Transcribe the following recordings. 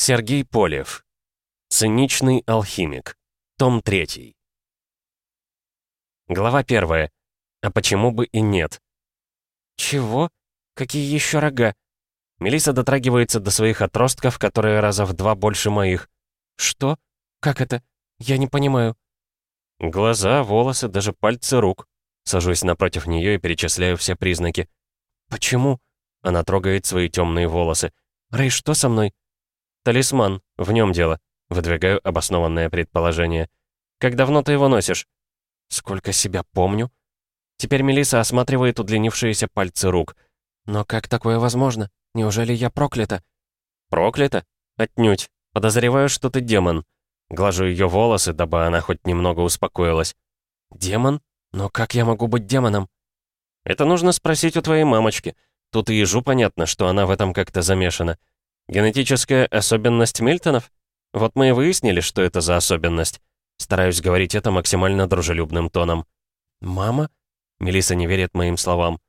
Сергей Полев. Циничный алхимик. Том 3. Глава 1. А почему бы и нет? Чего? Какие еще рога? Мелиса дотрагивается до своих отростков, которые раза в два больше моих. Что? Как это? Я не понимаю. Глаза, волосы, даже пальцы рук. Сажусь напротив нее и перечисляю все признаки. «Почему?» Она трогает свои темные волосы. «Рэй, что со мной?» «Талисман, в нем дело», — выдвигаю обоснованное предположение. «Как давно ты его носишь?» «Сколько себя помню?» Теперь Мелиса осматривает удлинившиеся пальцы рук. «Но как такое возможно? Неужели я проклята?» «Проклята? Отнюдь. Подозреваю, что ты демон». Глажу ее волосы, дабы она хоть немного успокоилась. «Демон? Но как я могу быть демоном?» «Это нужно спросить у твоей мамочки. Тут и ежу понятно, что она в этом как-то замешана. Генетическая особенность Мильтонов? Вот мы и выяснили, что это за особенность. Стараюсь говорить это максимально дружелюбным тоном. «Мама?» Мелиса не верит моим словам.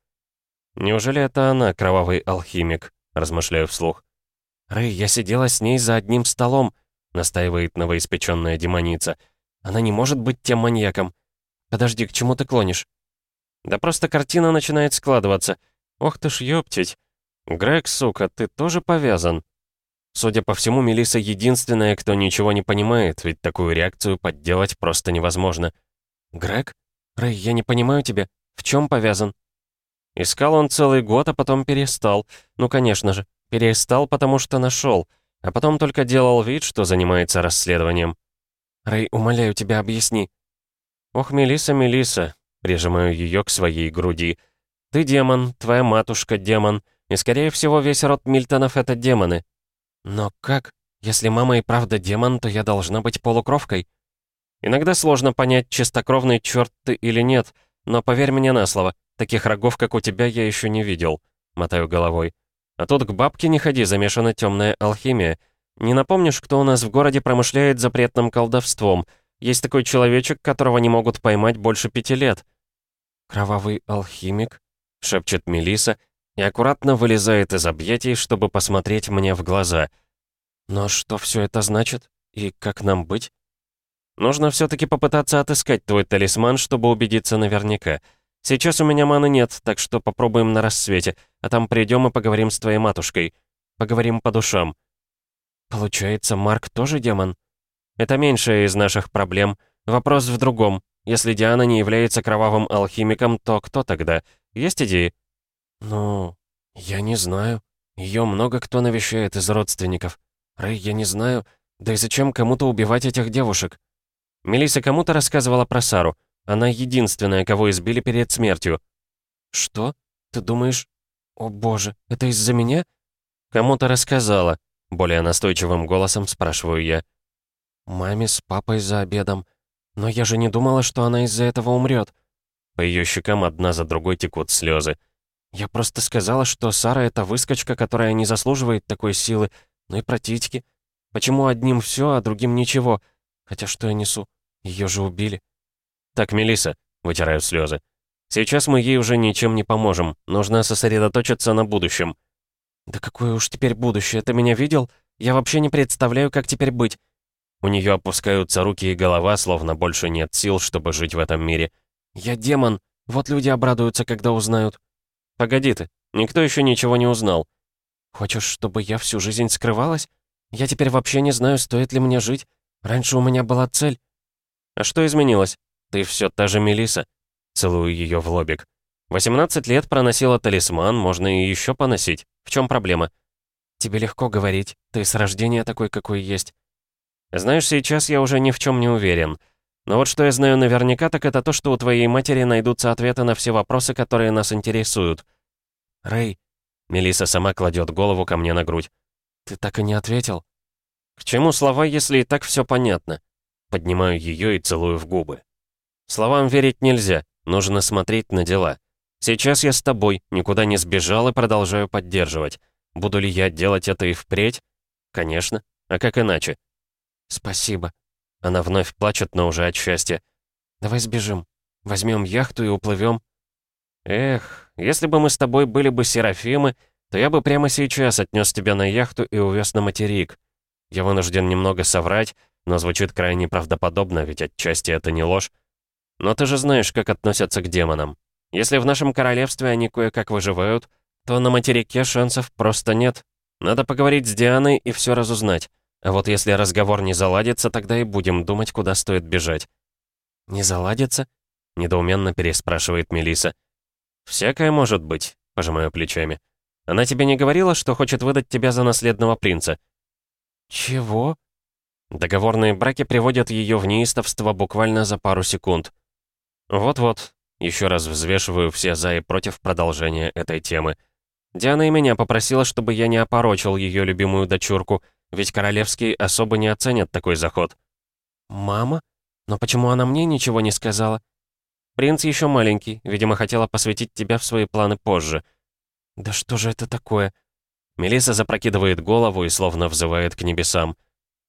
«Неужели это она, кровавый алхимик?» Размышляю вслух. «Рэй, я сидела с ней за одним столом», настаивает новоиспеченная демоница. «Она не может быть тем маньяком. Подожди, к чему ты клонишь?» «Да просто картина начинает складываться. Ох ты ж ёптить. Грег, сука, ты тоже повязан?» Судя по всему, Мелиса единственная, кто ничего не понимает, ведь такую реакцию подделать просто невозможно. «Грег? Рэй, я не понимаю тебя. В чем повязан?» Искал он целый год, а потом перестал. Ну, конечно же, перестал, потому что нашел. А потом только делал вид, что занимается расследованием. «Рэй, умоляю тебя, объясни». «Ох, Мелиса, Мелиса, прижимаю ее к своей груди. «Ты демон, твоя матушка демон, и, скорее всего, весь род Мильтонов — это демоны. Но как? Если мама и правда демон, то я должна быть полукровкой. Иногда сложно понять, чистокровный черт ты или нет, но поверь мне на слово, таких рогов, как у тебя, я еще не видел. Мотаю головой. А тут к бабке не ходи, замешана темная алхимия. Не напомнишь, кто у нас в городе промышляет запретным колдовством? Есть такой человечек, которого не могут поймать больше пяти лет. Кровавый алхимик? Шепчет Мелиса и аккуратно вылезает из объятий, чтобы посмотреть мне в глаза. «Но что все это значит? И как нам быть?» «Нужно все-таки попытаться отыскать твой талисман, чтобы убедиться наверняка. Сейчас у меня маны нет, так что попробуем на рассвете, а там придем и поговорим с твоей матушкой. Поговорим по душам». «Получается, Марк тоже демон?» «Это меньшая из наших проблем. Вопрос в другом. Если Диана не является кровавым алхимиком, то кто тогда? Есть идеи?» «Ну, я не знаю. Ее много кто навещает из родственников. Рэй, я не знаю. Да и зачем кому-то убивать этих девушек?» Мелисса кому-то рассказывала про Сару. Она единственная, кого избили перед смертью. «Что? Ты думаешь... О боже, это из-за меня?» «Кому-то рассказала», — более настойчивым голосом спрашиваю я. «Маме с папой за обедом. Но я же не думала, что она из-за этого умрет. По ее щекам одна за другой текут слезы. Я просто сказала, что Сара — это выскочка, которая не заслуживает такой силы. Ну и про титьки. Почему одним все, а другим ничего? Хотя что я несу? Ее же убили. Так, Мелиса, вытираю слезы. Сейчас мы ей уже ничем не поможем. Нужно сосредоточиться на будущем. Да какое уж теперь будущее? Ты меня видел? Я вообще не представляю, как теперь быть. У нее опускаются руки и голова, словно больше нет сил, чтобы жить в этом мире. Я демон. Вот люди обрадуются, когда узнают. «Погоди ты, никто еще ничего не узнал». «Хочешь, чтобы я всю жизнь скрывалась? Я теперь вообще не знаю, стоит ли мне жить. Раньше у меня была цель». «А что изменилось? Ты все та же Мелиса. Целую ее в лобик. 18 лет проносила талисман, можно и еще поносить. В чем проблема?» «Тебе легко говорить. Ты с рождения такой, какой есть». «Знаешь, сейчас я уже ни в чем не уверен. Но вот что я знаю наверняка, так это то, что у твоей матери найдутся ответы на все вопросы, которые нас интересуют. Рэй, Мелиса сама кладет голову ко мне на грудь. Ты так и не ответил? К чему слова, если и так все понятно? Поднимаю ее и целую в губы. Словам верить нельзя, нужно смотреть на дела. Сейчас я с тобой, никуда не сбежал и продолжаю поддерживать. Буду ли я делать это и впредь? Конечно. А как иначе? Спасибо. Она вновь плачет, но уже от счастья. «Давай сбежим. Возьмем яхту и уплывем». «Эх, если бы мы с тобой были бы Серафимы, то я бы прямо сейчас отнес тебя на яхту и увез на материк. Я вынужден немного соврать, но звучит крайне правдоподобно, ведь отчасти это не ложь. Но ты же знаешь, как относятся к демонам. Если в нашем королевстве они кое-как выживают, то на материке шансов просто нет. Надо поговорить с Дианой и все разузнать. А вот если разговор не заладится, тогда и будем думать, куда стоит бежать. «Не заладится?» — недоуменно переспрашивает Мелиса. «Всякое может быть», — пожимаю плечами. «Она тебе не говорила, что хочет выдать тебя за наследного принца?» «Чего?» Договорные браки приводят ее в неистовство буквально за пару секунд. Вот-вот, еще раз взвешиваю все за и против продолжения этой темы. Диана и меня попросила, чтобы я не опорочил ее любимую дочурку, ведь королевские особо не оценят такой заход. «Мама? Но почему она мне ничего не сказала?» «Принц еще маленький, видимо, хотела посвятить тебя в свои планы позже». «Да что же это такое?» Мелиса запрокидывает голову и словно взывает к небесам.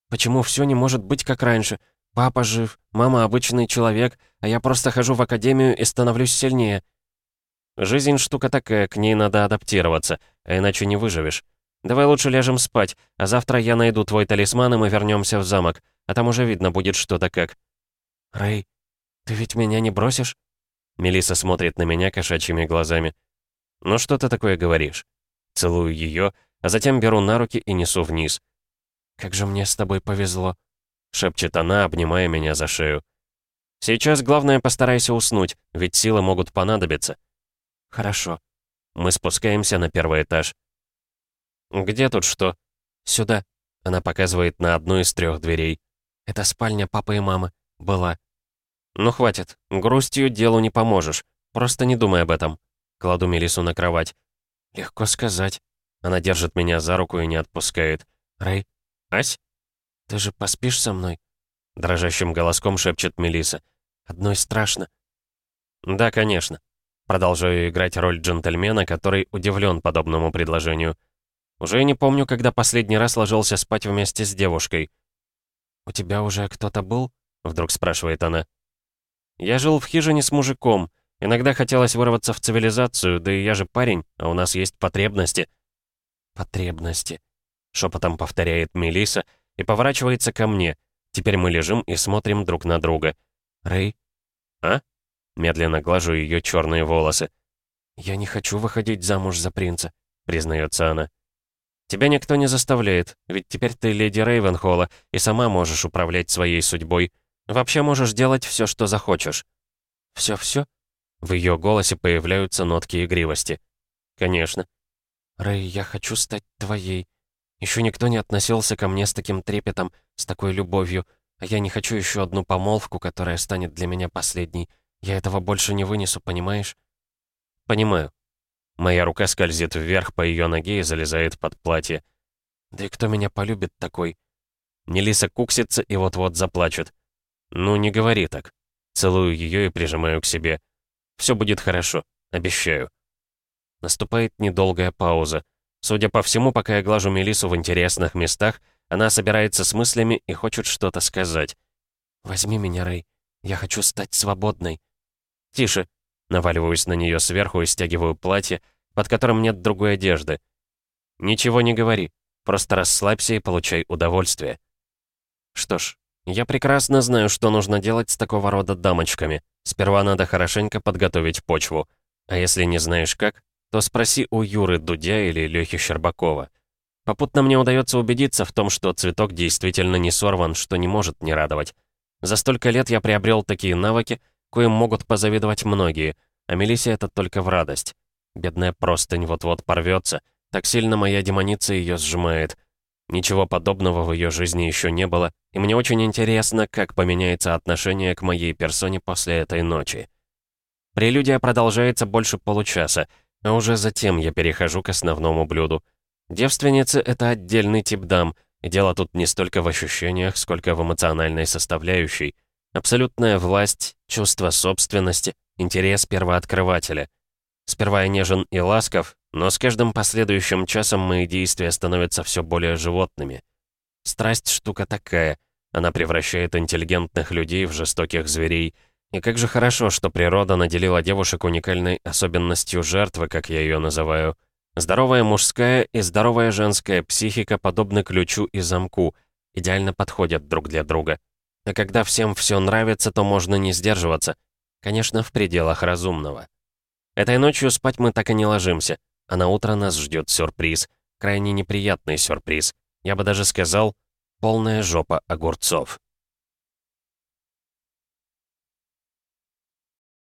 «Почему все не может быть как раньше? Папа жив, мама обычный человек, а я просто хожу в академию и становлюсь сильнее». «Жизнь штука такая, к ней надо адаптироваться, а иначе не выживешь. Давай лучше ляжем спать, а завтра я найду твой талисман, и мы вернемся в замок, а там уже видно будет что-то как». «Рэй, ты ведь меня не бросишь?» Мелиса смотрит на меня кошачьими глазами. «Ну что ты такое говоришь?» Целую ее, а затем беру на руки и несу вниз. «Как же мне с тобой повезло!» — шепчет она, обнимая меня за шею. «Сейчас главное постарайся уснуть, ведь силы могут понадобиться». «Хорошо». Мы спускаемся на первый этаж. «Где тут что?» «Сюда». Она показывает на одну из трех дверей. «Это спальня папы и мамы. Была». «Ну хватит. Грустью делу не поможешь. Просто не думай об этом». Кладу Мелису на кровать. «Легко сказать». Она держит меня за руку и не отпускает. «Рэй?» «Ась?» «Ты же поспишь со мной?» Дрожащим голоском шепчет Мелиса. «Одной страшно». «Да, конечно». Продолжаю играть роль джентльмена, который удивлен подобному предложению. Уже не помню, когда последний раз ложился спать вместе с девушкой. «У тебя уже кто-то был?» — вдруг спрашивает она. «Я жил в хижине с мужиком. Иногда хотелось вырваться в цивилизацию, да и я же парень, а у нас есть потребности». «Потребности», — шепотом повторяет Мелиса, — и поворачивается ко мне. Теперь мы лежим и смотрим друг на друга. «Рэй?» «А?» Медленно глажу ее черные волосы. «Я не хочу выходить замуж за принца», — признается она. «Тебя никто не заставляет, ведь теперь ты леди Рейвенхолла и сама можешь управлять своей судьбой. Вообще можешь делать все, что захочешь». «Все-все?» В ее голосе появляются нотки игривости. «Конечно». «Рэй, я хочу стать твоей. Еще никто не относился ко мне с таким трепетом, с такой любовью, а я не хочу еще одну помолвку, которая станет для меня последней. Я этого больше не вынесу, понимаешь? Понимаю. Моя рука скользит вверх по ее ноге и залезает под платье. Да и кто меня полюбит такой? Нелиса куксится и вот-вот заплачет. Ну, не говори так. Целую ее и прижимаю к себе. Все будет хорошо, обещаю. Наступает недолгая пауза. Судя по всему, пока я глажу Мелису в интересных местах, она собирается с мыслями и хочет что-то сказать. «Возьми меня, Рэй. Я хочу стать свободной». «Тише». Наваливаюсь на нее сверху и стягиваю платье, под которым нет другой одежды. «Ничего не говори. Просто расслабься и получай удовольствие». Что ж, я прекрасно знаю, что нужно делать с такого рода дамочками. Сперва надо хорошенько подготовить почву. А если не знаешь как, то спроси у Юры Дудя или Лёхи Щербакова. Попутно мне удается убедиться в том, что цветок действительно не сорван, что не может не радовать. За столько лет я приобрел такие навыки, коим могут позавидовать многие, а Мелиссе это только в радость. Бедная простынь вот-вот порвется, так сильно моя демоница ее сжимает. Ничего подобного в ее жизни еще не было, и мне очень интересно, как поменяется отношение к моей персоне после этой ночи. Прелюдия продолжается больше получаса, а уже затем я перехожу к основному блюду. Девственницы — это отдельный тип дам, и дело тут не столько в ощущениях, сколько в эмоциональной составляющей. Абсолютная власть, чувство собственности, интерес первооткрывателя. Сперва я нежен и ласков, но с каждым последующим часом мои действия становятся все более животными. Страсть — штука такая. Она превращает интеллигентных людей в жестоких зверей — и как же хорошо, что природа наделила девушек уникальной особенностью жертвы, как я ее называю. Здоровая мужская и здоровая женская психика подобны ключу и замку, идеально подходят друг для друга. А когда всем все нравится, то можно не сдерживаться. Конечно, в пределах разумного. Этой ночью спать мы так и не ложимся, а на утро нас ждет сюрприз. Крайне неприятный сюрприз. Я бы даже сказал, полная жопа огурцов.